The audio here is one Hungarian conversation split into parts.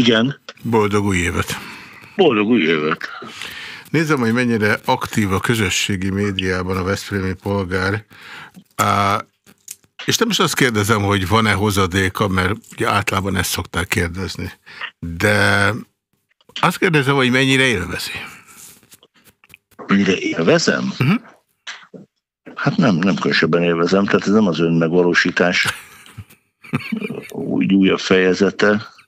Igen. Boldog új évet. Boldog új évet. Nézem, hogy mennyire aktív a közösségi médiában a Veszprémi polgár. És nem is azt kérdezem, hogy van-e hozadéka, mert ugye általában ezt szokták kérdezni. De azt kérdezem, hogy mennyire élvezi. Mennyire élvezem? Uh mhm. -huh. Hát nem, nem különösebben élvezem, tehát ez nem az önmegvalósítás úgy újabb fejezete.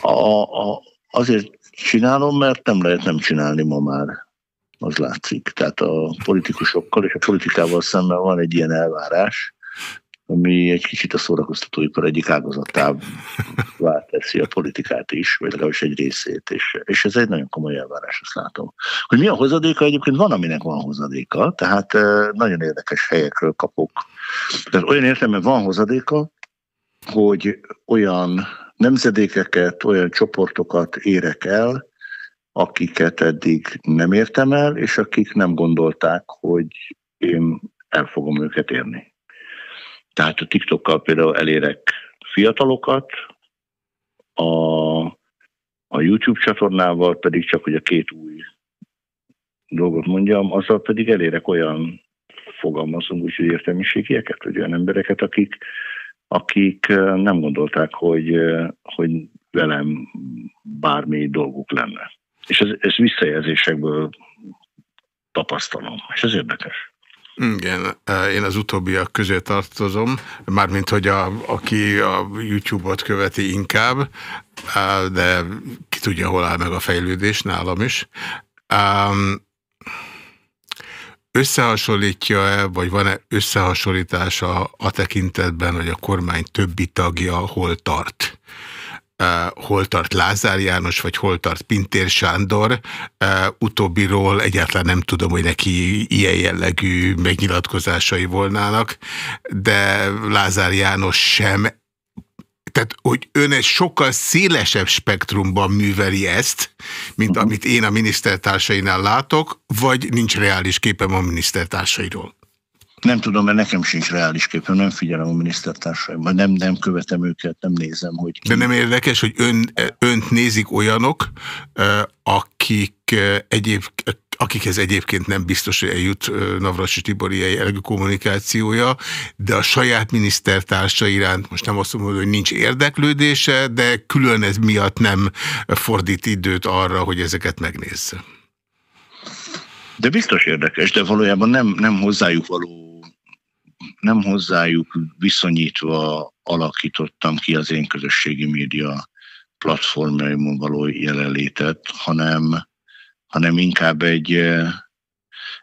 A, a, azért csinálom, mert nem lehet nem csinálni ma már. Az látszik. Tehát a politikusokkal és a politikával szemben van egy ilyen elvárás, ami egy kicsit a szórakoztatóipar egyik ágazatává teszi a politikát is, vagy legalábbis egy részét, és, és ez egy nagyon komoly elvárás, azt látom. Hogy mi a hozadéka? Egyébként van, aminek van hozadéka, tehát nagyon érdekes helyekről kapok. Tehát olyan értelemben van hozadéka, hogy olyan nemzedékeket, olyan csoportokat érek el, akiket eddig nem értem el, és akik nem gondolták, hogy én el fogom őket érni. Tehát a TikTokkal például elérek fiatalokat, a, a YouTube csatornával pedig csak, hogy a két új dolgot mondjam, azzal pedig elérek olyan fogalmazunk úgy, hogy értelmiségieket, vagy olyan embereket, akik, akik nem gondolták, hogy, hogy velem bármi dolguk lenne. És ez, ez visszajelzésekből tapasztalom, és ez érdekes. Igen, én az utóbbiak közé tartozom, mármint, hogy a, aki a YouTube-ot követi inkább, de ki tudja, hol áll meg a fejlődés nálam is. Összehasonlítja-e, vagy van-e összehasonlítása a tekintetben, hogy a kormány többi tagja hol tart? hol tart Lázár János, vagy hol tart Pintér Sándor. Utóbbiról egyáltalán nem tudom, hogy neki ilyen jellegű megnyilatkozásai volnának, de Lázár János sem tehát, hogy ön egy sokkal szélesebb spektrumban műveli ezt, mint amit én a minisztertársainál látok, vagy nincs reális képem a minisztertársairól? Nem tudom, mert nekem sincs reális képem, nem figyelem a minisztertársaimban, nem, nem követem őket, nem nézem, hogy... Ki... De nem érdekes, hogy ön, önt nézik olyanok, akik egyéb, akikhez egyébként nem biztos, hogy eljut Navracsi Tibor kommunikációja, de a saját minisztertársa iránt, most nem azt mondom, hogy nincs érdeklődése, de külön ez miatt nem fordít időt arra, hogy ezeket megnézze. De biztos érdekes, de valójában nem, nem hozzájuk való nem hozzájuk viszonyítva alakítottam ki az én közösségi média platformjaimon való jelenlétet, hanem, hanem inkább egy,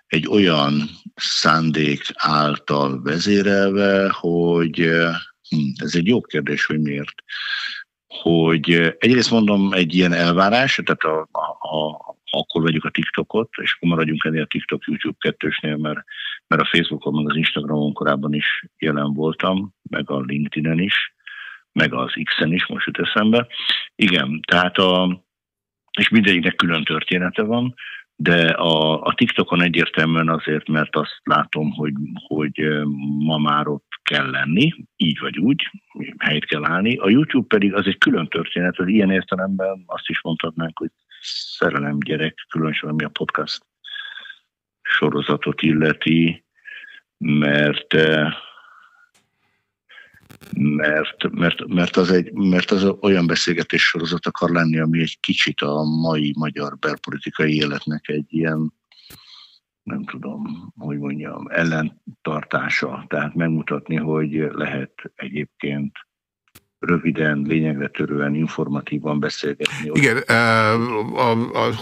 egy olyan szándék által vezérelve, hogy hm, ez egy jó kérdés, hogy miért. Hogy egyrészt mondom egy ilyen elvárás, tehát a, a, a akkor vegyük a TikTokot, és akkor maradjunk ennél a TikTok, YouTube kettősnél, mert, mert a Facebookon, meg az Instagramon korábban is jelen voltam, meg a LinkedIn-en is, meg az X-en is, most jut eszembe. Igen, tehát a, és mindegyiknek külön története van, de a, a TikTokon egyértelműen azért, mert azt látom, hogy, hogy ma már ott kell lenni, így vagy úgy, helyt kell állni. A YouTube pedig az egy külön történet, hogy ilyen értelemben azt is mondhatnánk, hogy szerelem gyerek, különösen ami a podcast sorozatot illeti, mert mert, mert, mert, az egy, mert az olyan beszélgetés sorozat akar lenni, ami egy kicsit a mai magyar belpolitikai életnek egy ilyen, nem tudom, hogy mondjam, ellentartása. Tehát megmutatni, hogy lehet egyébként röviden, lényegre törően, informatívan beszélgetni. Igen,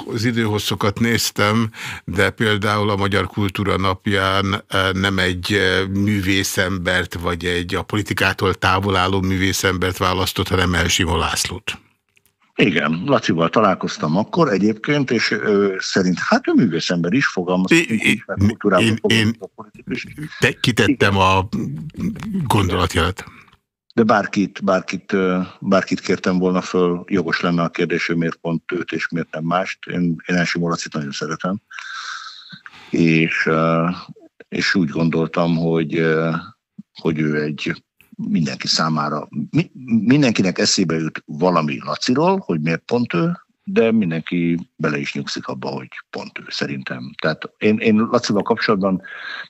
az időhosszokat néztem, de például a Magyar Kultúra napján nem egy művészembert, vagy egy a politikától távol álló művészembert választott, hanem Elsimo Lászlót. Igen, Lacival találkoztam akkor egyébként, és ő szerint, hát ő művészember is fogalmaz. Én, én, én te, kitettem Igen. a gondolatjelet de bárkit, bárkit, bárkit kértem volna föl, jogos lenne a kérdés, hogy miért pont őt és miért nem mást. Én, én első Moracit nagyon szeretem, és, és úgy gondoltam, hogy, hogy ő egy mindenki számára, mi, mindenkinek eszébe jut valami Laciról, hogy miért pont ő, de mindenki bele is nyugszik abba, hogy pont ő szerintem. Tehát én, én Lacival kapcsolatban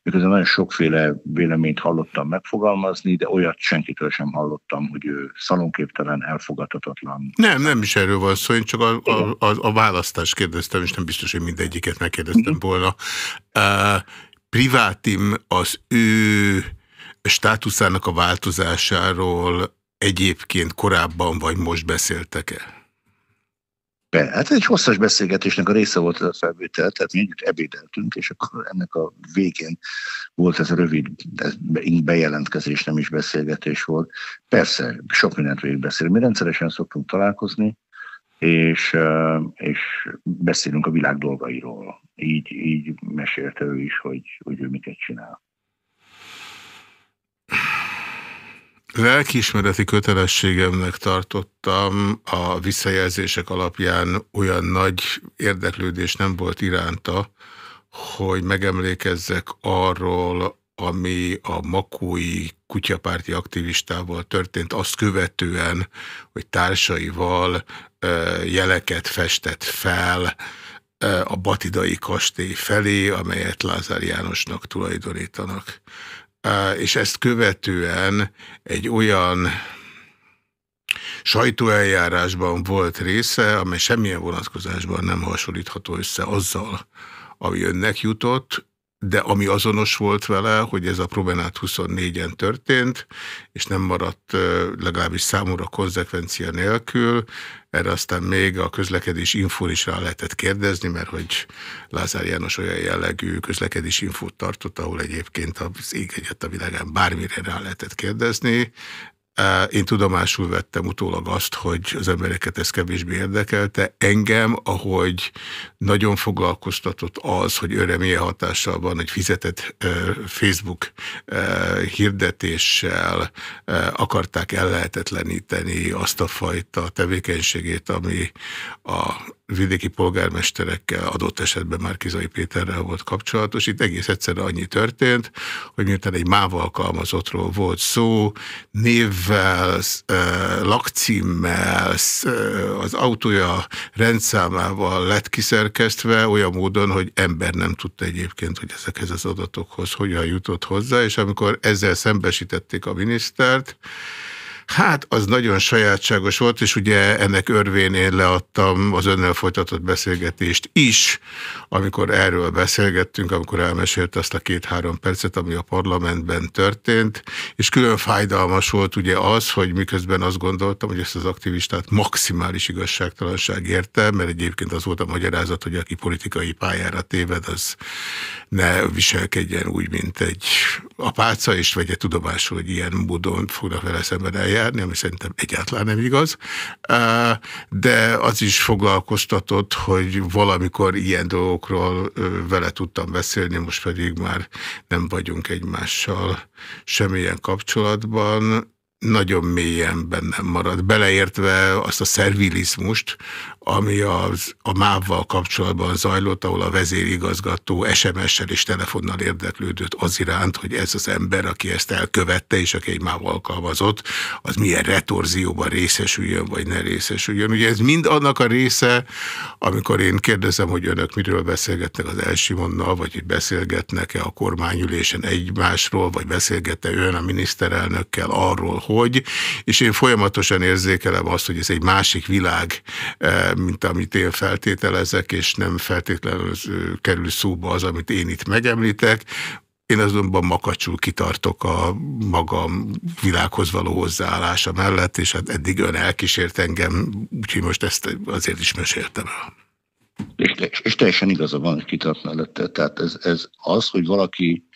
miközben nagyon sokféle véleményt hallottam megfogalmazni, de olyat senkitől sem hallottam, hogy ő szalonképtelen, elfogadhatatlan. Nem, nem is erről van szó, én csak a, a, a, a választást kérdeztem, és nem biztos, hogy mindegyiket megkérdeztem mm. volna. Uh, privátim az ő státuszának a változásáról egyébként korábban vagy most beszéltek-e? Be. Hát egy hosszas beszélgetésnek a része volt ez a felvétel, tehát mi együtt ebédeltünk, és akkor ennek a végén volt ez a rövid bejelentkezés, nem is beszélgetés volt. Persze, sok mindent végigbeszélünk. Mi rendszeresen szoktunk találkozni, és, és beszélünk a világ dolgairól. Így, így mesélte ő is, hogy, hogy ő miket csinál. Lelkiismereti kötelességemnek tartottam a visszajelzések alapján olyan nagy érdeklődés nem volt iránta, hogy megemlékezzek arról, ami a makói kutyapárti aktivistával történt, azt követően, hogy társaival jeleket festett fel a Batidai kastély felé, amelyet Lázár Jánosnak tulajdonítanak és ezt követően egy olyan sajtóeljárásban volt része, amely semmilyen vonatkozásban nem hasonlítható össze azzal, ami önnek jutott, de ami azonos volt vele, hogy ez a Promenát 24-en történt, és nem maradt legalábbis számomra konzekvencia nélkül. Erre aztán még a közlekedés infón is rá lehetett kérdezni, mert hogy Lázár János olyan jellegű közlekedés infót tartott, ahol egyébként az ég egyet a világán bármire rá lehetett kérdezni. Én tudomásul vettem utólag azt, hogy az embereket ez kevésbé érdekelte. Engem, ahogy nagyon foglalkoztatott az, hogy őre milyen hatással van, hogy fizetett Facebook hirdetéssel akarták ellehetetleníteni azt a fajta tevékenységét, ami a vidéki polgármesterekkel, adott esetben Márkizai Péterrel volt kapcsolatos. Itt egész egyszerűen annyi történt, hogy miután egy MÁV alkalmazottról volt szó, névvel, lakcímmel, az autója rendszámával lett kiszerkesztve olyan módon, hogy ember nem tudta egyébként, hogy ezekhez az adatokhoz hogyan jutott hozzá, és amikor ezzel szembesítették a minisztert, Hát, az nagyon sajátságos volt, és ugye ennek örvén én leadtam az önnel folytatott beszélgetést is, amikor erről beszélgettünk, amikor elmesélt azt a két-három percet, ami a parlamentben történt, és külön fájdalmas volt ugye az, hogy miközben azt gondoltam, hogy ezt az aktivistát maximális igazságtalanság érte, mert egyébként az volt a magyarázat, hogy aki politikai pályára téved, az ne viselkedjen úgy, mint egy apáca, és vegye tudomásul, hogy ilyen módon fognak vele szemben eljárni, ami szerintem egyáltalán nem igaz. De az is foglalkoztatott, hogy valamikor ilyen dolgokról vele tudtam beszélni, most pedig már nem vagyunk egymással semmilyen kapcsolatban nagyon mélyen bennem marad, beleértve azt a szervilizmust, ami az, a MÁV-val kapcsolatban zajlott, ahol a vezérigazgató SMS-sel és telefonnal érdeklődött az iránt, hogy ez az ember, aki ezt elkövette, és aki egy MÁV alkalmazott, az milyen retorzióban részesüljön, vagy ne részesüljön. Ugye ez mind annak a része, amikor én kérdezem, hogy önök miről beszélgetnek az Elsimonnal, vagy hogy beszélgetnek-e a kormányülésen egymásról, vagy beszélgette ön a miniszterelnökkel arról, hogy, és én folyamatosan érzékelem azt, hogy ez egy másik világ, eh, mint amit én feltételezek, és nem feltétlenül kerül szóba az, amit én itt megemlítek. Én azonban makacsul kitartok a magam világhoz való hozzáállása mellett, és hát eddig ön elkísért engem, úgyhogy most ezt azért is meséltem el. És, és teljesen igaza van, hogy kitart mellette. Tehát ez, ez az, hogy valaki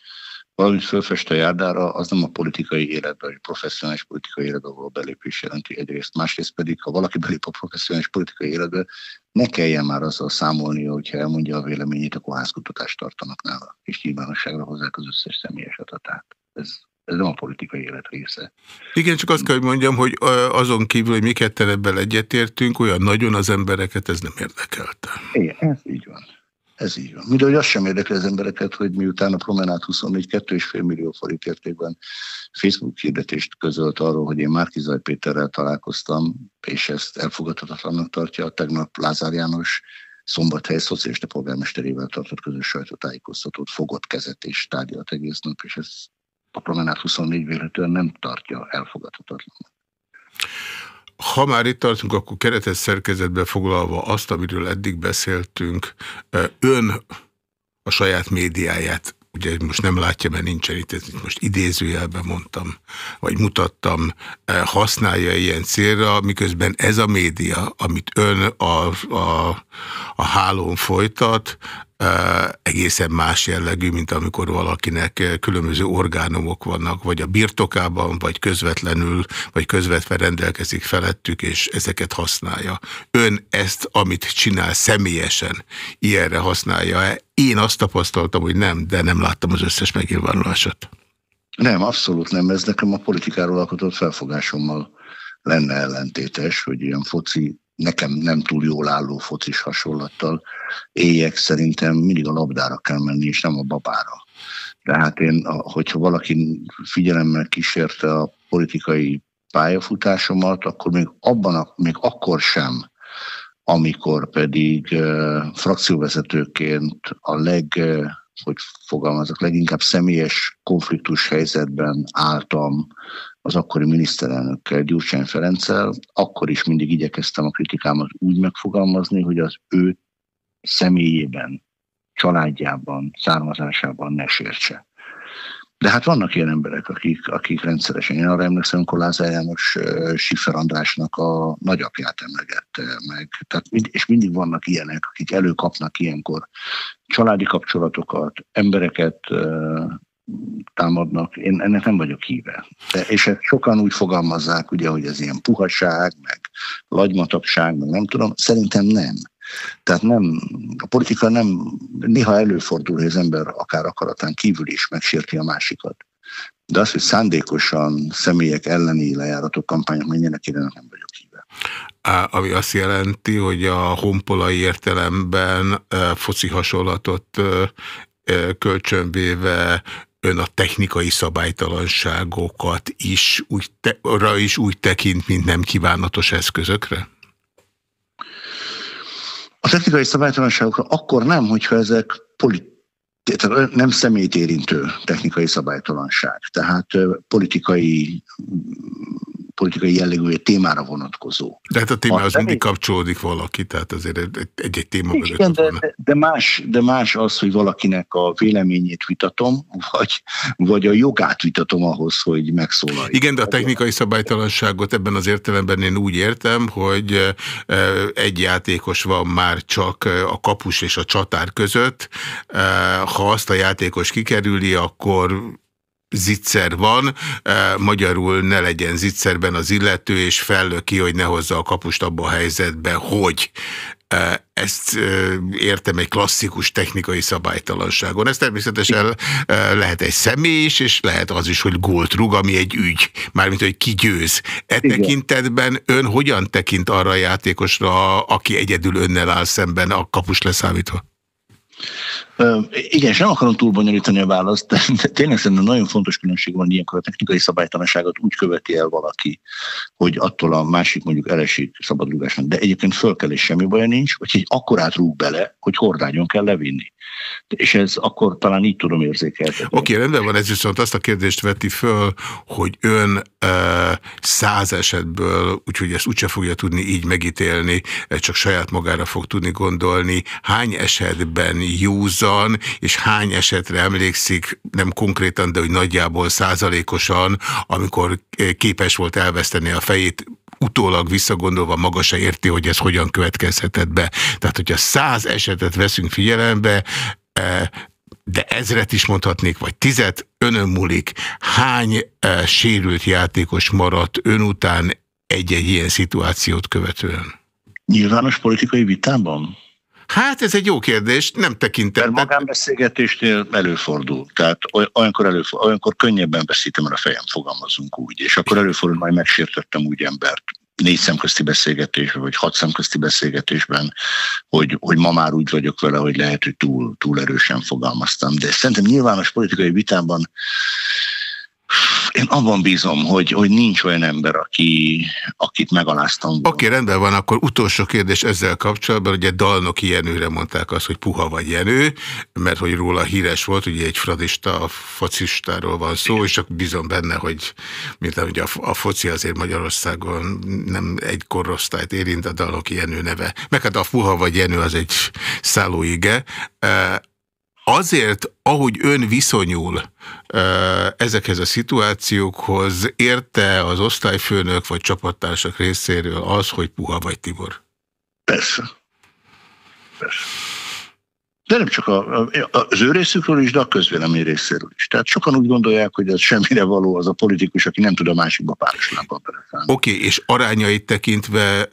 valamit fölfest a járdára, az nem a politikai életbe, vagy professzionális politikai életbe való belépés jelenti egyrészt. Másrészt pedig, ha valaki belép a professzionális politikai életbe, ne kelljen már azzal számolni, hogyha elmondja a véleményét, akkor házkutatást tartanak nála, és nyilvánosságra hozzák az összes személyes adatát. Ez, ez nem a politikai élet része. Igen, csak azt kell, hogy mondjam, hogy azon kívül, hogy mi ketten ebben egyetértünk, olyan nagyon az embereket ez nem érdekelte. Igen, ez így van. Ez így van. Mind, hogy azt sem érdekli az embereket, hogy miután a Promenát 24 2,5 millió forint értékben Facebook hirdetést közölt arról, hogy én Márkizaj Péterrel találkoztam, és ezt elfogadhatatlannak tartja, tegnap Lázár János Szombathely szocialista polgármesterével tartott közös sajtótájékoztatót, fogott kezet és tárgyalt egész nap, és ez a Promenát 24 véletlenül nem tartja elfogadhatatlannak. Ha már itt tartunk, akkor keretes szerkezetbe foglalva azt, amiről eddig beszéltünk, ön a saját médiáját ugye most nem látja, mert nincsen itt, ez most idézőjelben mondtam, vagy mutattam, használja ilyen célra, miközben ez a média, amit ön a, a, a hálón folytat, egészen más jellegű, mint amikor valakinek különböző orgánumok vannak, vagy a birtokában, vagy közvetlenül, vagy közvetve rendelkezik felettük, és ezeket használja. Ön ezt, amit csinál személyesen, ilyenre használja-e? Én azt tapasztaltam, hogy nem, de nem láttam az összes megnyilvánulását. Nem, abszolút nem. Ez nekem a politikáról alkotott felfogásommal lenne ellentétes, hogy ilyen foci nekem nem túl jól álló focis hasonlattal éjek szerintem mindig a labdára kell menni, és nem a babára. Tehát én, hogyha valaki figyelemmel kísérte a politikai pályafutásomat, akkor még abban, a, még akkor sem, amikor pedig uh, frakcióvezetőként a leg, uh, hogy fogalmazok, leginkább személyes konfliktus helyzetben álltam az akkori miniszterelnökkel, Gyurcsány Ferenccel, akkor is mindig igyekeztem a kritikámat úgy megfogalmazni, hogy az ő személyében, családjában, származásában ne sértse. De hát vannak ilyen emberek, akik, akik rendszeresen, én arra emlékszem, amikor Lázár János Siffer Andrásnak a nagyapját emlegette meg. Tehát, és mindig vannak ilyenek, akik előkapnak ilyenkor családi kapcsolatokat, embereket támadnak, én ennek nem vagyok híve. De, és ezt sokan úgy fogalmazzák, ugye, hogy ez ilyen puhaság, meg lagymatagság, meg nem tudom, szerintem nem. Tehát nem, a politika nem, néha előfordul, hogy az ember akár akaratán kívül is megsérti a másikat. De az, hogy szándékosan személyek elleni lejáratok kampányok menjenek, én nem vagyok híve. Ami azt jelenti, hogy a honpolai értelemben foci hasonlatot kölcsönvéve ön a technikai szabálytalanságokat is úgy, te, is úgy tekint, mint nem kívánatos eszközökre? A technikai szabálytalanságokra akkor nem, hogyha ezek polit nem személyt érintő technikai szabálytalanság, tehát politikai politikai jellegű témára vonatkozó. De hát a téma az mindig kapcsolódik valaki, tehát azért egy-egy téma Igen, de, de, más, de más az, hogy valakinek a véleményét vitatom, vagy, vagy a jogát vitatom ahhoz, hogy megszólalj. Igen, de a technikai szabálytalanságot ebben az értelemben én úgy értem, hogy egy játékos van már csak a kapus és a csatár között. Ha azt a játékos kikerüli, akkor zicser van, magyarul ne legyen zicserben az illető, és fellöki, hogy ne hozza a kapust abba a helyzetbe, hogy ezt értem egy klasszikus technikai szabálytalanságon. Ez természetesen lehet egy személy is, és lehet az is, hogy gólt rúg, ami egy ügy, mármint, hogy ki győz. E Igen. tekintetben ön hogyan tekint arra a játékosra, aki egyedül önnel áll szemben, a kapus leszámítva? Igen, és nem akarom túlbonyolítani a választ, de tényleg szerintem nagyon fontos különbség van ilyenkor a technikai szabálytalanságot úgy követi el valaki, hogy attól a másik mondjuk elesik szabadrúgásnak, de egyébként föl kell és semmi baj nincs, vagy egy akkorát rúg bele, hogy hordányon kell levinni. És ez akkor talán így tudom érzékelni. Oké, rendben van, ez viszont azt a kérdést veti föl, hogy ön száz esetből, úgyhogy ezt úgyse fogja tudni így megítélni, csak saját magára fog tudni gondolni, hány esetben józan, és hány esetre emlékszik, nem konkrétan, de hogy nagyjából százalékosan, amikor képes volt elveszteni a fejét, utólag visszagondolva maga se érti, hogy ez hogyan következhetett be. Tehát, hogyha száz esetet veszünk figyelembe, e, de ezret is mondhatnék, vagy tizet, önön múlik, hány e, sérült játékos maradt ön után egy-egy ilyen szituációt követően? Nyilvános politikai vitában? Hát ez egy jó kérdés, nem tekintem. Mert magánbeszélgetésnél előfordul. Tehát olyankor, előfordul, olyankor könnyebben veszítem el a fejem, fogalmazunk úgy. És akkor előfordul, majd megsértettem úgy embert. négy szemközti beszélgetésben, vagy hat szemközti beszélgetésben, hogy, hogy ma már úgy vagyok vele, hogy lehet, hogy túl, túl erősen fogalmaztam. De szerintem nyilvános politikai vitában én abban bízom, hogy, hogy nincs olyan ember, aki, akit megaláztam. Oké, okay, rendben van, akkor utolsó kérdés ezzel kapcsolatban, ugye Dalnoki Jenőre mondták azt, hogy puha vagy Jenő, mert hogy róla híres volt, ugye egy fradista, focistáról van szó, és csak bízom benne, hogy mint ugye a, a foci azért Magyarországon nem egy korosztályt érint a Dalnoki Jenő neve. Meg hát a puha vagy Jenő az egy szállóige azért, ahogy ön viszonyul ezekhez a szituációkhoz, érte az osztályfőnök vagy csapattársak részéről az, hogy puha vagy Tibor? Persze. Persze. De nem csak a, az ő részükről is, de a közvélemény részéről is. Tehát sokan úgy gondolják, hogy ez semmire való az a politikus, aki nem tud a másikba páros lámpán Oké, okay, és arányait tekintve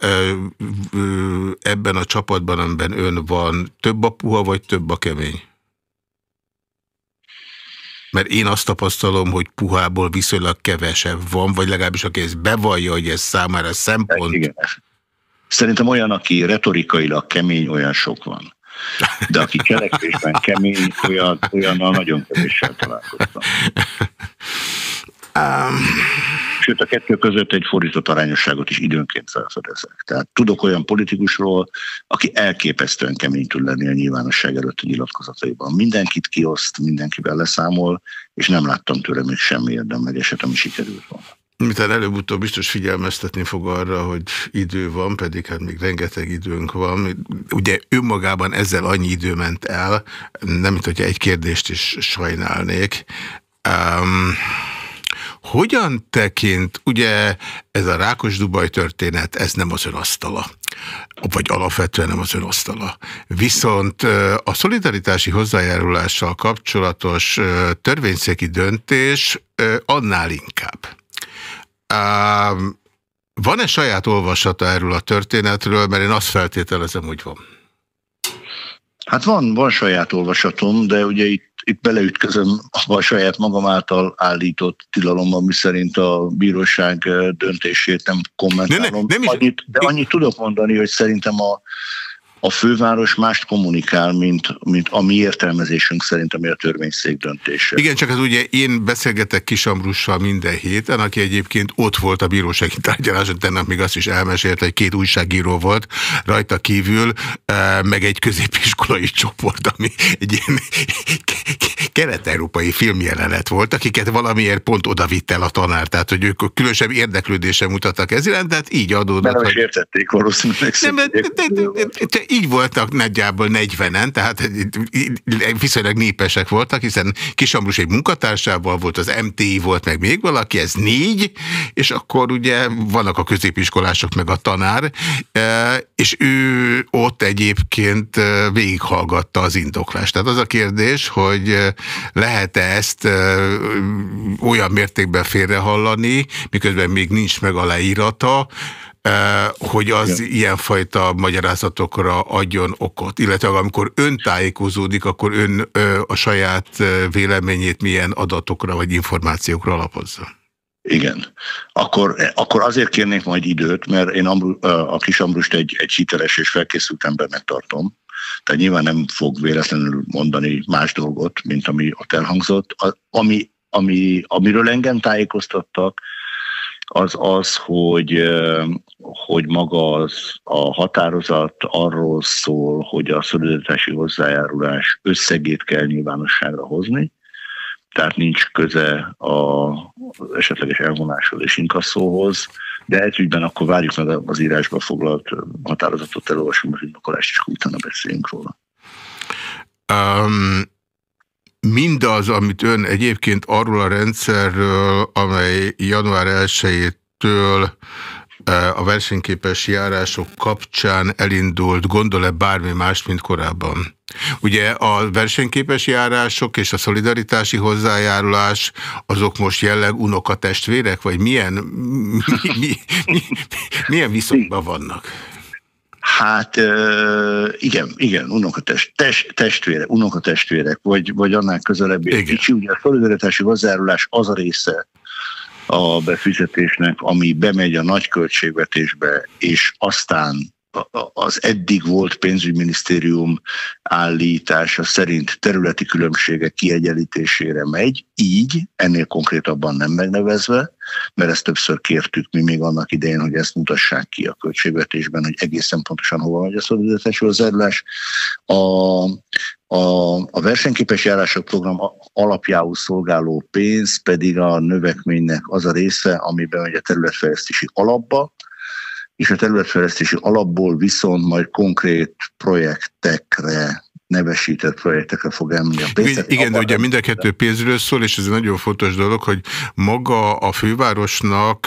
ebben a csapatban, amiben ön van, több a puha, vagy több a kemény? Mert én azt tapasztalom, hogy puhából viszonylag kevesebb van, vagy legalábbis aki ezt bevallja, hogy ez számára szempont. Igen. Szerintem olyan, aki retorikailag kemény, olyan sok van. De aki cselekvésben kemény, olyan, olyannal nagyon kevéssel találkoztam. Um... Sőt, a kettő között egy fordított arányosságot is időnként felfedezek. Tehát tudok olyan politikusról, aki elképesztően kemény tud lenni a nyilvánosság előtt a nyilatkozataiban. Mindenkit kioszt, mindenkivel leszámol, és nem láttam tőle még semmi érdemlegeset, ami sikerült volna. Miután előbb-utóbb biztos figyelmeztetni fog arra, hogy idő van, pedig hát még rengeteg időnk van. Ugye önmagában ezzel annyi idő ment el, nem mint hogyha egy kérdést is sajnálnék. Um, hogyan tekint, ugye ez a Rákos Dubaj történet, ez nem az ön asztala, vagy alapvetően nem az ön asztala. Viszont a szolidaritási hozzájárulással kapcsolatos törvényszéki döntés annál inkább. Van-e saját olvasata erről a történetről, mert én azt feltételezem, hogy van. Hát van, van saját olvasatom, de ugye itt itt beleütközöm a saját magam által állított tilalomban, mi szerint a bíróság döntését nem kommentálom. Ne, ne, nem is, annyit, de annyit tudok mondani, hogy szerintem a, a főváros mást kommunikál, mint, mint a mi értelmezésünk szerint, ami a törvényszék döntése. Igen, csak az ugye én beszélgetek Kisambrussal minden héten, aki egyébként ott volt a bírósági tárgyaláson, tennap még azt is elmesélte, hogy két újságíró volt rajta kívül, eh, meg egy középiskolai csoport, ami egy ilyen kelet-európai filmjelenet volt, akiket valamiért pont oda vitt el a tanár, tehát hogy ők különösebb érdeklődése mutattak ez iránt, tehát így adódott. Nem is értették valószínűleg. Nem, de, de, de, de, így voltak nagyjából 40-en, tehát viszonylag népesek voltak, hiszen Kisambrus egy munkatársával volt, az MTI volt, meg még valaki, ez négy, és akkor ugye vannak a középiskolások, meg a tanár, e, és ő ott egyébként e, végighallgatta az indoklást. Tehát az a kérdés, hogy e, lehet-e ezt olyan mértékben félrehallani, miközben még nincs meg a leírata, hogy az ja. ilyenfajta magyarázatokra adjon okot. Illetve amikor ön tájékozódik, akkor ön a saját véleményét milyen adatokra vagy információkra alapozza. Igen. Akkor, akkor azért kérnék majd időt, mert én a kis Ambrust egy, egy hiteles és felkészült embernek tartom. Tehát nyilván nem fog véletlenül mondani más dolgot, mint ami ott elhangzott. Ami, ami, amiről engem tájékoztattak, az az, hogy, hogy maga az a határozat arról szól, hogy a szolidaritási hozzájárulás összegét kell nyilvánosságra hozni, tehát nincs köze az esetleges elvonáshoz és inkasszóhoz, de egy ügyben akkor várjuk meg az írásba foglalt határozatot, elolvasom az ügynökolást, és utána beszéljünk róla. Um, mindaz, amit ön egyébként arról a rendszerről, amely január 1-től e, a versenyképes járások kapcsán elindult, gondol-e bármi más, mint korábban? Ugye a versenyképes járások és a szolidaritási hozzájárulás azok most jelleg unokatestvérek, vagy milyen, mi, mi, mi, milyen viszonyban vannak? Hát igen, igen, unokatest, test, testvére, unokatestvérek, vagy, vagy annál közelebb. Kicsi, ugye a szolidaritási hozzájárulás az a része a befizetésnek, ami bemegy a nagy költségvetésbe, és aztán az eddig volt pénzügyminisztérium állítása szerint területi különbségek kiegyenlítésére megy, így, ennél konkrétabban nem megnevezve, mert ezt többször kértük mi még annak idején, hogy ezt mutassák ki a költségvetésben, hogy egészen pontosan hova megy a szolidaritási hozzájárulás. A, a, a versenyképes járások program alapjául szolgáló pénz pedig a növekménynek az a része, amiben megy a területfejlesztési alapba, és a területfejlesztési alapból viszont majd konkrét projektekre nevesített projektekre fog elmenni a pénz. Igen, de ugye mind a kettő pénzről szól, és ez egy nagyon fontos dolog, hogy maga a fővárosnak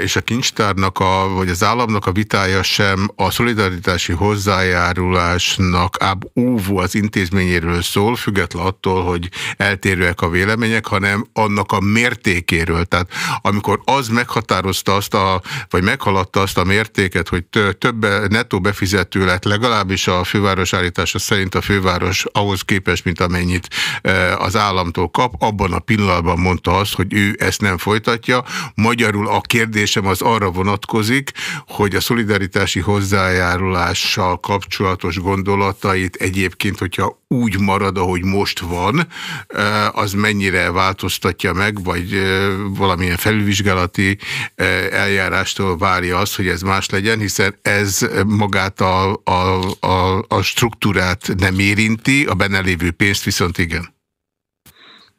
és a kincstárnak, a, vagy az államnak a vitája sem a szolidaritási hozzájárulásnak ább óvó az intézményéről szól, független attól, hogy eltérőek a vélemények, hanem annak a mértékéről. Tehát amikor az meghatározta azt a, vagy meghaladta azt a mértéket, hogy több nettó befizető lett legalábbis a főváros állítása szerint a főváros ahhoz képest, mint amennyit e, az államtól kap, abban a pillanatban mondta azt, hogy ő ezt nem folytatja. Magyarul a kérdésem az arra vonatkozik, hogy a szolidaritási hozzájárulással kapcsolatos gondolatait egyébként, hogyha úgy marad, ahogy most van, e, az mennyire változtatja meg, vagy e, valamilyen felülvizsgálati eljárástól várja azt, hogy ez más legyen, hiszen ez magát a, a, a, a struktúrát pénzeket nem érinti, a benne lévő pénzt viszont igen.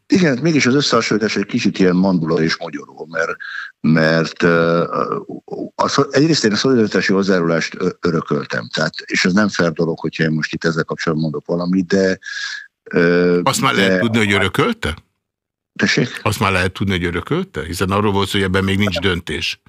Igen, mégis az összehasonlítás egy kicsit ilyen mandula és magyaró, mert, mert az, egyrészt én a szolidaritási hozzájárulást örököltem, tehát, és ez nem fair dolog, hogyha én most itt ezzel kapcsolatban mondok valamit, de... Azt már de, lehet tudni, hogy örökölte? Tessék? Azt már lehet tudni, hogy örökölte? Hiszen arról volt hogy ebben még nincs döntés.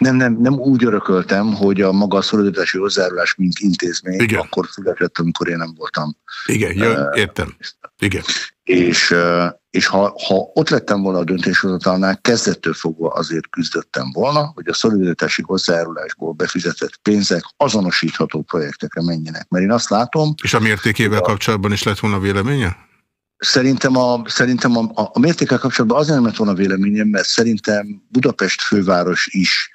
Nem, nem, nem úgy örököltem, hogy a maga a szolidaritási hozzájárulás, mint intézmény, Igen. akkor született, amikor én nem voltam. Igen, jö, uh, értem. Igen. És, uh, és ha, ha ott lettem volna a döntéshozatalnál, kezdettől fogva azért küzdöttem volna, hogy a szolidaritási hozzájárulásból befizetett pénzek azonosítható projektekre menjenek. Mert én azt látom... És a mértékével a, kapcsolatban is lett volna véleménye? Szerintem a, szerintem a, a, mértékkel kapcsolatban azért nem lett volna véleményem, mert szerintem Budapest főváros is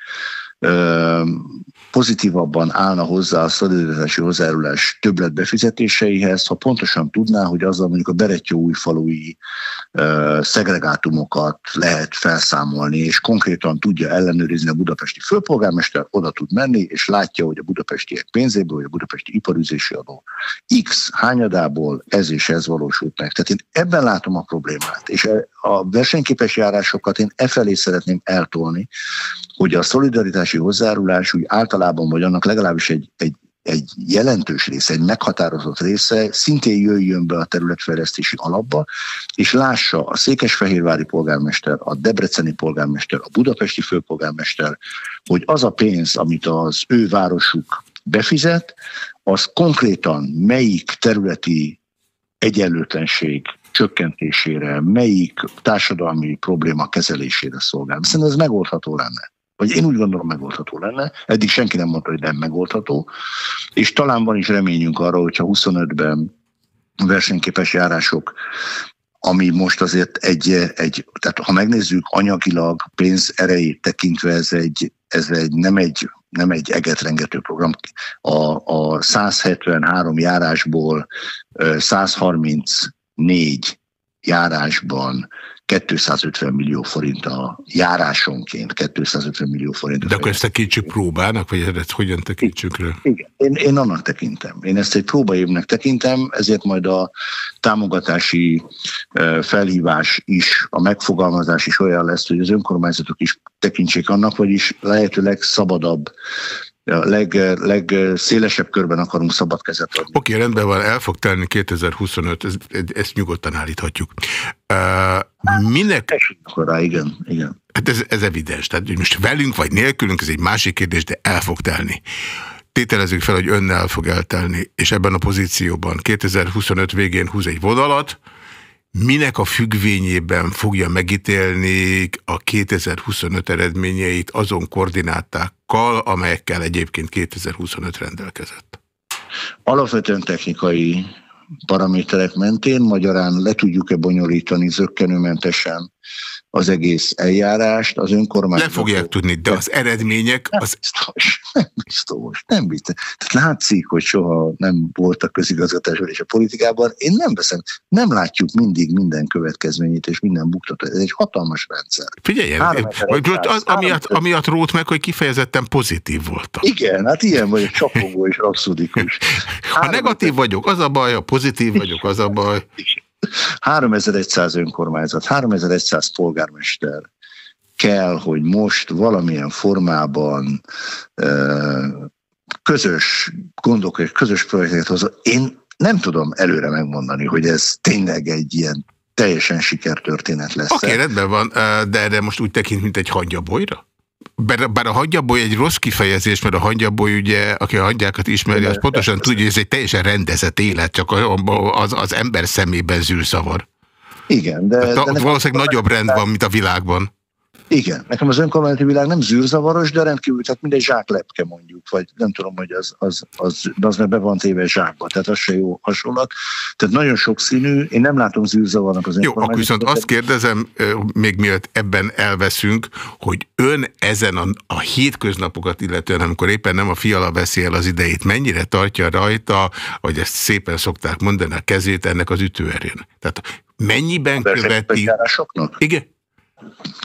pozitívabban állna hozzá a szolidaritási hozzájárulás többlet befizetéseihez, ha pontosan tudná, hogy azzal mondjuk a Berettyó újfalui szegregátumokat lehet felszámolni, és konkrétan tudja ellenőrizni a budapesti főpolgármester, oda tud menni, és látja, hogy a budapestiek pénzéből, vagy a budapesti iparüzési adó X hányadából ez és ez valósult meg. Tehát én ebben látom a problémát, és e, a versenyképes járásokat én e felé szeretném eltolni, hogy a szolidaritási hozzájárulás úgy általában, vagy annak legalábbis egy, egy, egy jelentős része, egy meghatározott része szintén jöjjön be a területfejlesztési alapba, és lássa a székesfehérvári polgármester, a debreceni polgármester, a budapesti főpolgármester, hogy az a pénz, amit az ő városuk befizet, az konkrétan melyik területi egyenlőtlenség csökkentésére, melyik társadalmi probléma kezelésére szolgál. Szerintem ez megoldható lenne. Vagy én úgy gondolom megoldható lenne. Eddig senki nem mondta, hogy nem megoldható. És talán van is reményünk arra, hogyha 25-ben versenyképes járások ami most azért egy, egy, tehát ha megnézzük anyagilag, pénz erejét tekintve, ez egy, ez egy nem egy nem egy egetrengető program. A, a 173 járásból 134 járásban 250 millió forint a járásonként, 250 millió forint. De akkor ezt tekintsük próbának, vagy ezt hogyan tekintsük rá? Igen, én, én annak tekintem. Én ezt egy próbaévnek tekintem, ezért majd a támogatási felhívás is, a megfogalmazás is olyan lesz, hogy az önkormányzatok is tekintsék annak, vagyis lehetőleg szabadabb a leg, legszélesebb körben akarunk szabad kezet adni. Oké, okay, rendben van, el fog telni 2025, ezt, ezt nyugodtan állíthatjuk. Uh, minek... Rá, igen, igen. Hát ez, ez evidens, tehát most velünk vagy nélkülünk, ez egy másik kérdés, de el fog telni. Tételezzük fel, hogy önnel fog eltelni, és ebben a pozícióban 2025 végén húz egy vonalat, minek a függvényében fogja megítélni a 2025 eredményeit azon koordinátákkal, amelyekkel egyébként 2025 rendelkezett? Alapvetően technikai paraméterek mentén, magyarán le tudjuk-e bonyolítani zöggenőmentesen az egész eljárást, az önkormányzat. Le fogják tudni, de az eredmények... Nem az... biztos, nem biztos, nem biztos. Tehát látszik, hogy soha nem voltak közigazgatásban és a politikában. Én nem veszem, nem látjuk mindig minden következményét és minden buktatót. Ez egy hatalmas rendszer. Figyelj, az, amiatt, amiatt rót meg, hogy kifejezetten pozitív voltam. Igen, hát ilyen vagy, csapogó és rapszodikus. Ha negatív vagyok, az a baj, ha pozitív vagyok, az a baj. 3100 önkormányzat, 3100 polgármester kell, hogy most valamilyen formában közös gondok és közös projekteket hozza. Én nem tudom előre megmondani, hogy ez tényleg egy ilyen teljesen sikertörténet lesz. Oké, okay, rendben van, de erre most úgy tekint, mint egy hangyabolyra? Bár, bár a hangyaboly egy rossz kifejezés, mert a hangyaboly ugye, aki a hangyákat ismeri, az pontosan tudja, hogy ez egy teljesen rendezett élet, csak az, az ember szemében zűrzavar. Igen, de... de, de valószínűleg nagyobb rend van, mint a világban. Igen, nekem az önkormányzati világ nem zűrzavaros, de rendkívül, tehát mindegy zsáklepke mondjuk, vagy nem tudom, hogy az, az, az, az meg be van téve zsákba, tehát az se jó hasonlat. Tehát nagyon sok színű, én nem látom zűrzavarnak az Jó, akkor viszont azt kérdezem, még mielőtt ebben elveszünk, hogy ön ezen a, a hétköznapokat illetően, amikor éppen nem a fiala veszi el az idejét, mennyire tartja rajta, hogy ezt szépen szokták mondani a kezét ennek az ütőerén? Tehát mennyiben követi... Igen?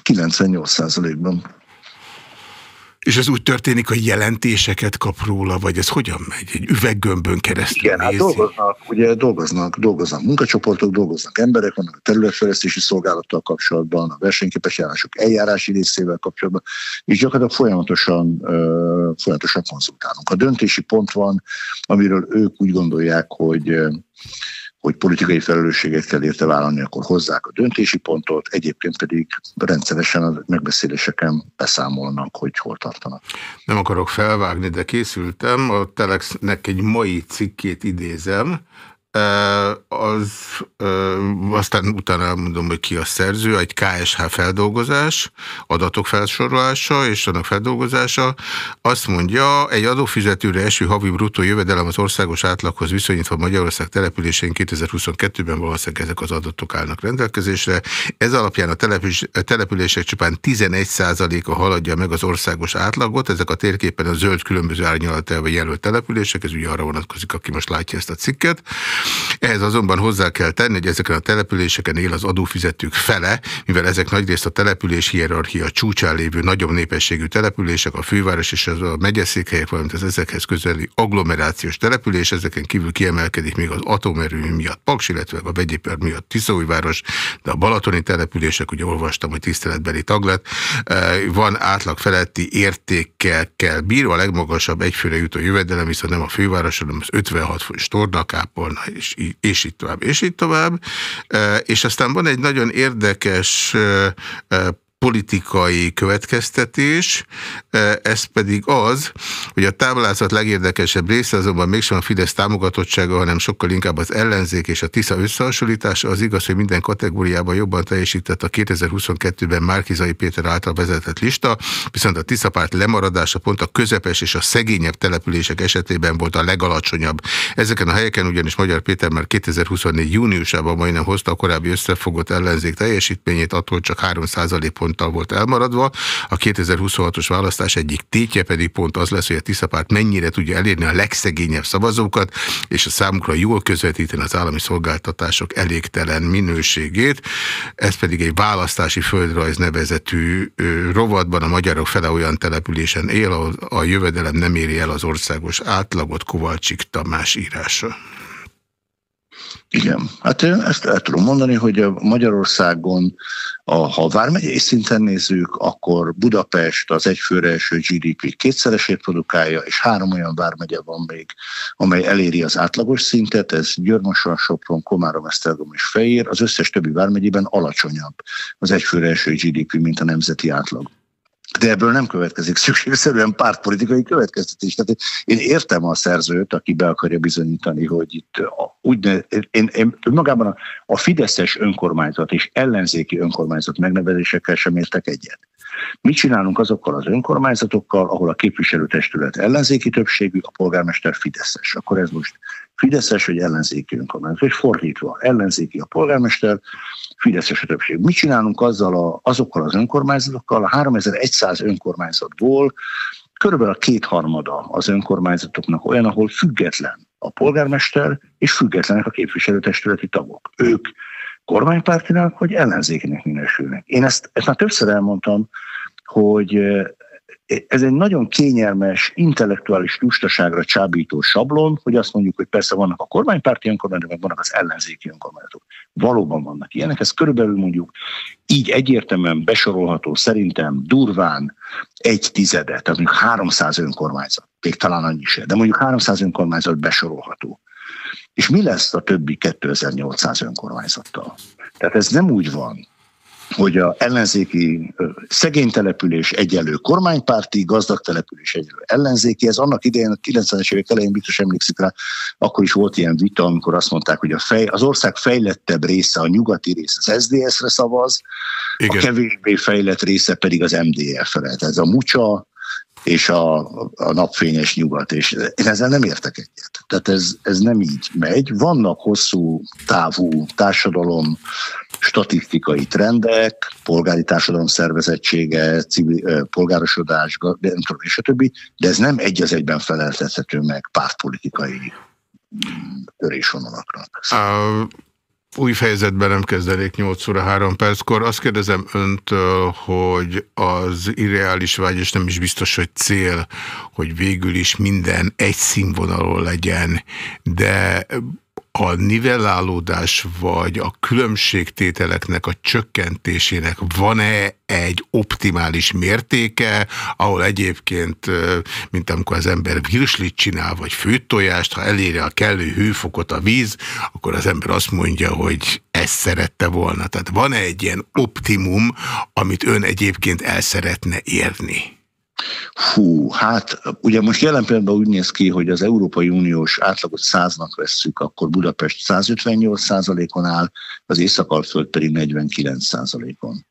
98%-ban. És ez úgy történik, hogy jelentéseket kap róla, vagy ez hogyan megy? Egy üveggömbön keresztül Igen, hát dolgoznak, ugye dolgoznak, dolgoznak munkacsoportok, dolgoznak emberek, vannak a területfejlesztési szolgálattal kapcsolatban, a versenyképes járások eljárási részével kapcsolatban, és gyakorlatilag folyamatosan, folyamatosan konzultálunk. A döntési pont van, amiről ők úgy gondolják, hogy hogy politikai felelősséget kell érte vállalni, akkor hozzák a döntési pontot, egyébként pedig rendszeresen a megbeszéléseken beszámolnak, hogy hol tartanak. Nem akarok felvágni, de készültem, a Telexnek egy mai cikkét idézem, az, aztán utána elmondom, hogy ki a szerző, egy KSH feldolgozás, adatok felsorolása és annak feldolgozása. Azt mondja, egy adófizetőre eső havi bruttó jövedelem az országos átlaghoz viszonyítva Magyarország településén 2022-ben valószínűleg ezek az adatok állnak rendelkezésre. Ez alapján a település, települések csupán 11%-a haladja meg az országos átlagot. Ezek a térképen a zöld különböző árnyalatával jelölt települések, ez ugye arra vonatkozik, aki most látja ezt a cikket. Ehhez azonban hozzá kell tenni, hogy ezeken a településeken él az adófizetők fele, mivel ezek nagyrészt a település hierarchia csúcsán lévő nagyobb népességű települések, a főváros és a megyeszékhelyek, valamint az ezekhez közeli agglomerációs település, ezeken kívül kiemelkedik még az atomerő miatt Paks, illetve a vegyipar miatt Tiszaújváros, de a balatoni települések, ugye olvastam, hogy tiszteletbeli taglet, eh, van átlag feletti értékkel bíró, a legmagasabb egyfőre jutó jövedelem, viszont nem a főváros, hanem az 56 fő Stornakápolna és, és így tovább, és így tovább. És aztán van egy nagyon érdekes politikai következtetés, e, ez pedig az, hogy a táblázat legérdekesebb része azonban mégsem a Fidesz támogatottsága, hanem sokkal inkább az ellenzék és a TISZA összehasonlítása. Az igaz, hogy minden kategóriában jobban teljesített a 2022-ben Márkizai Péter által vezetett lista, viszont a TISZA párt lemaradása pont a közepes és a szegényebb települések esetében volt a legalacsonyabb. Ezeken a helyeken ugyanis Magyar Péter már 2024 júniusában majdnem hozta a korábbi összefogott ellenzék teljesítményét, attól csak 3% pont ponttal volt elmaradva. A 2026-os választás egyik tétje pedig pont az lesz, hogy a Tiszapárt mennyire tudja elérni a legszegényebb szavazókat, és a számukra jól közvetíteni az állami szolgáltatások elégtelen minőségét. Ez pedig egy választási földrajz nevezetű rovatban a magyarok fele olyan településen él, ahol a jövedelem nem éri el az országos átlagot, Kovalcsik Tamás írása. Igen, hát ezt el tudom mondani, hogy Magyarországon, a, ha vármegyei szinten nézzük, akkor Budapest az egyfőre eső GDP kétszeresét produkálja, és három olyan vármegye van még, amely eléri az átlagos szintet, ez Györmoson, Sopron, Komárom, Esztergom és Fejér, az összes többi vármegyében alacsonyabb az egyfőre eső GDP, mint a nemzeti átlag de ebből nem következik szükségszerűen pártpolitikai következtetés. Tehát én értem a szerzőt, aki be akarja bizonyítani, hogy itt a, úgy, én, én magában a, a Fideszes önkormányzat és ellenzéki önkormányzat megnevezésekkel sem értek egyet. Mit csinálunk azokkal az önkormányzatokkal, ahol a képviselőtestület ellenzéki többségű, a polgármester Fideszes? Akkor ez most Fideszes vagy ellenzéki önkormányzat, és fordítva, ellenzéki a polgármester, Fideszes a többség. Mit csinálunk azzal a, azokkal az önkormányzatokkal? A 3100 önkormányzatból körülbelül a kétharmada az önkormányzatoknak olyan, ahol független a polgármester, és függetlenek a képviselőtestületi tagok. Ők kormánypártinak vagy ellenzékinek minősülnek. Én ezt, ezt már többször elmondtam, hogy ez egy nagyon kényelmes, intellektuális lustaságra csábító sablon, hogy azt mondjuk, hogy persze vannak a kormánypárti önkormányzatok, meg vannak az ellenzéki önkormányzatok. Valóban vannak ilyenek, ez körülbelül mondjuk így egyértelműen besorolható szerintem durván egy tizedet, tehát mondjuk 300 önkormányzat, még talán annyi se, de mondjuk 300 önkormányzat besorolható. És mi lesz a többi 2800 önkormányzattal? Tehát ez nem úgy van, hogy a ellenzéki szegény település egyelő kormánypárti, gazdag település egyelő ellenzéki. Ez annak idején, a 90-es évek elején biztos emlékszik rá, akkor is volt ilyen vita, amikor azt mondták, hogy a fej, az ország fejlettebb része, a nyugati része az SZDSZ-re szavaz, Igen. a kevésbé fejlett része pedig az MDF-re. Ez a Mucsa, és a, a napfényes nyugat, és én ezzel nem értek egyet. Tehát ez, ez nem így megy. Vannak hosszú távú társadalom statisztikai trendek, polgári társadalom szervezettsége, civil, polgárosodás, nem tudom, és a többi, de ez nem egy az egyben feleltethető meg pártpolitikai törésvonalaknak. Uh, új fejezetben nem kezdenék 8 óra 3 perckor. Azt kérdezem öntől, hogy az irreális vágy, és nem is biztos, hogy cél, hogy végül is minden egy színvonalon legyen, de a nivellálódás vagy a különbségtételeknek a csökkentésének van-e egy optimális mértéke, ahol egyébként, mint amikor az ember virslit csinál, vagy főtojást, ha eléri a kellő hőfokot a víz, akkor az ember azt mondja, hogy ezt szerette volna. Tehát van-e egy ilyen optimum, amit ön egyébként el szeretne érni? Hú, hát ugye most jelen pillanatban úgy néz ki, hogy az Európai Uniós átlagot száznak vesszük, akkor Budapest 158 százalékon áll, az Észak-Alföld pedig 49 százalékon.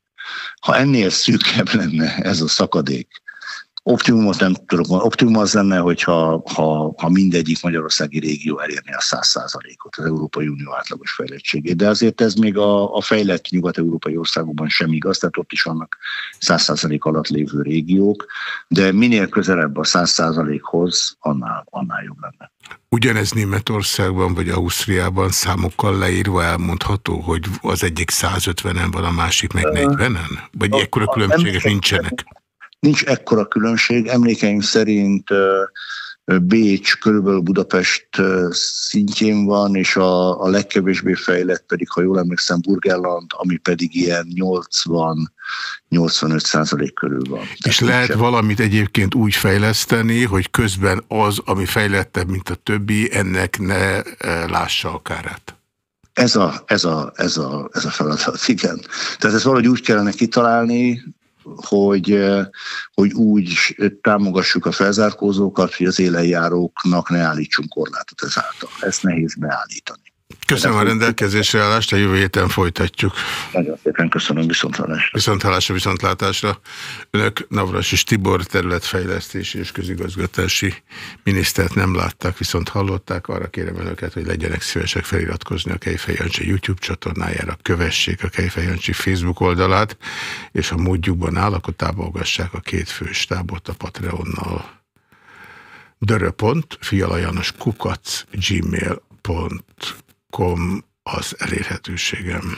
Ha ennél szűkebb lenne ez a szakadék, Optimumot nem tudok Optimum az lenne, hogyha ha, ha mindegyik magyarországi régió elérni a 100%-ot, az Európai Unió átlagos fejlettségét. De azért ez még a, a fejlett nyugat-európai országokban sem igaz, tehát ott is vannak 100% alatt lévő régiók, de minél közelebb a 100%-hoz, annál, annál jobb lenne. Ugyanez Németországban vagy Ausztriában számokkal leírva elmondható, hogy az egyik 150-en van, a másik meg 40-en? Vagy ekkora különbségek nincsenek? Nincs ekkora különbség. Emlékeim szerint Bécs körülbelül Budapest szintjén van, és a, a legkevésbé fejlett pedig, ha jól emlékszem, Burgerland, ami pedig ilyen 80-85 százalék körül van. Tehát és lehet sem... valamit egyébként úgy fejleszteni, hogy közben az, ami fejlettebb, mint a többi, ennek ne lássa a kárát. Ez a, ez, a, ez, a, ez a feladat, igen. Tehát ezt valahogy úgy kellene kitalálni, hogy, eh, hogy úgy támogassuk a felzárkózókat, hogy az élenjáróknak ne állítsunk korlátot ezáltal. Ezt nehéz beállítani. Köszönöm a rendelkezésre állást, a jövő héten folytatjuk. Nagyon szépen köszönöm, viszontlátásra. Viszontlátásra, viszontlátásra. Önök Navras és Tibor területfejlesztési és közigazgatási minisztert nem látták, viszont hallották. Arra kérem önöket, hogy legyenek szívesek feliratkozni a Kejfej Jancsi YouTube csatornájára, kövessék a Kejfej Jancsi Facebook oldalát, és ha módjukban áll, akkor támogassák a két fős tábort a Patreonnal. Dörö.pont, fialajanos kukac, gmail.com kom az elérhetőségem.